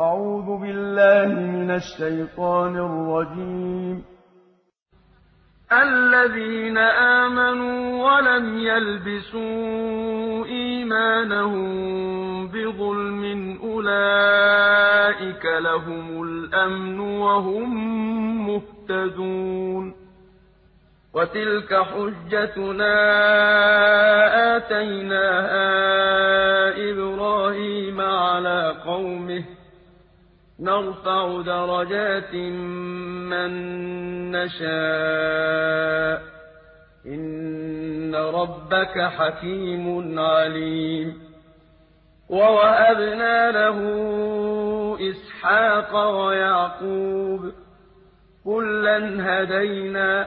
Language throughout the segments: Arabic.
أعوذ بالله من الشيطان الرجيم. الذين آمنوا ولم يلبسوا إيمانهم بظلم أولئك لهم الأمن وهم مهتدون. وتلك حجتنا آتيناها إبراهيم على قومه نرفع درجات من نشاء. إن ربك حكيم عليم. ووهبنا له إسحاق ويعقوب. كلا هدينا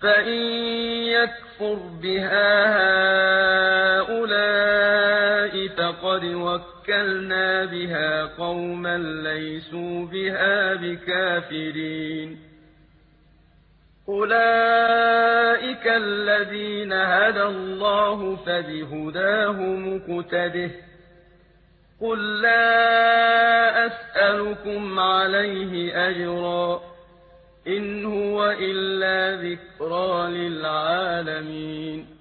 فَإِن يَكْفُرْ بِهَا هَٰؤُلَاءِ فَقَدْ وَكَّلْنَا بِهَا قَوْمًا لَّيْسُوا بِهَا بِكَافِرِينَ أُولَٰئِكَ الَّذِينَ هَدَى اللَّهُ فَبِهُدَاهُ مُقْتَدِهْ ۗ قُل لَّا أَسْأَلُكُمْ عَلَيْهِ أَجْرًا إِنْ هُوَ إِلَّا ذِكْرَىٰ لِلْعَالَمِينَ